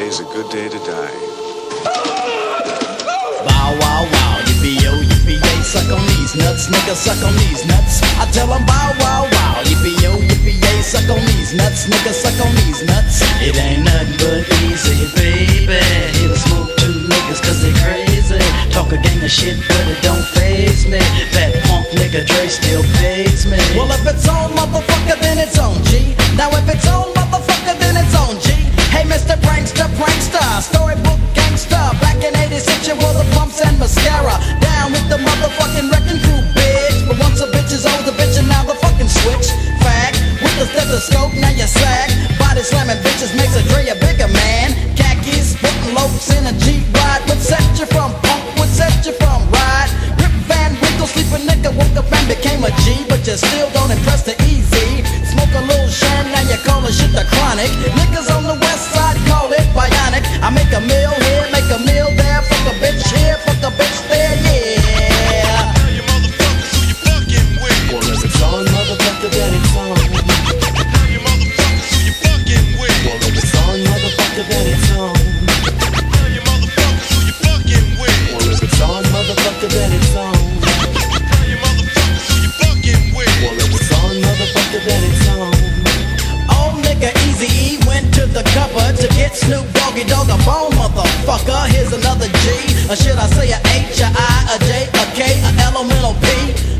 Today's a good day to die. Bow wow wow, yippee yo, yippee yay, suck on these nuts, nigga, suck on these nuts. I tell 'em bow wow wow, yippee yo, yippee yay, suck on these nuts, nigga, suck on these nuts. It ain't nothing but Eazy, baby. Here to smoke two niggas cause they crazy. Talk a gang of shit, but it don't phase me. That punk nigga Dre still the stethoscope, now you sag. Body slamming bitches makes a Dre a bigger man. Khakis, putting lopes in a Jeep ride. Would set you from punk, would set you from ride. Rip Van Winkle, sleeping nigga, woke up and became a G. But you still don't impress the Eazy. Smoke a little sham, now you call the shit the chronic. Niggas went to the cover to get Snoop Doggy Dogg a bone, motherfucker. Here's another G, or should I say a H, a I, a J, a K, a elemental P? P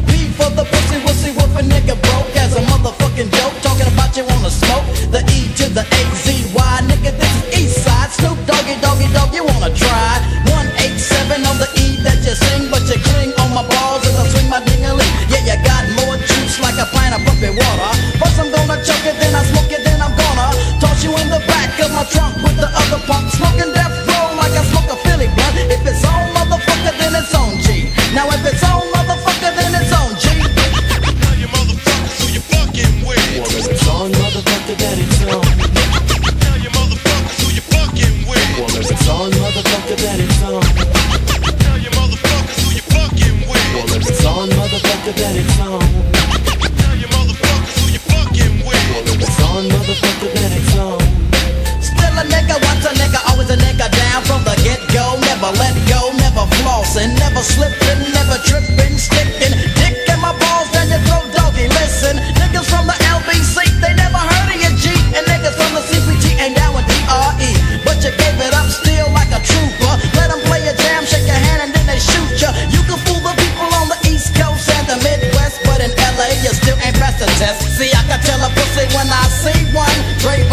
never slipping, never tripping, sticking. Dick in my balls, down your throat, doggy. Listen, niggas from the LBC, they never heard of your G. And niggas from the CPT ain't down with DRE. But you gave it up still like a trooper. Let them play a jam, shake your hand, and then they shoot ya. You can fool the people on the East Coast and the Midwest, but in LA, you still ain't passed the test. See, I can tell a pussy when I see one. Dre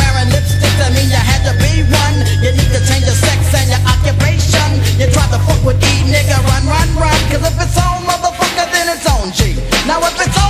Now if it's on,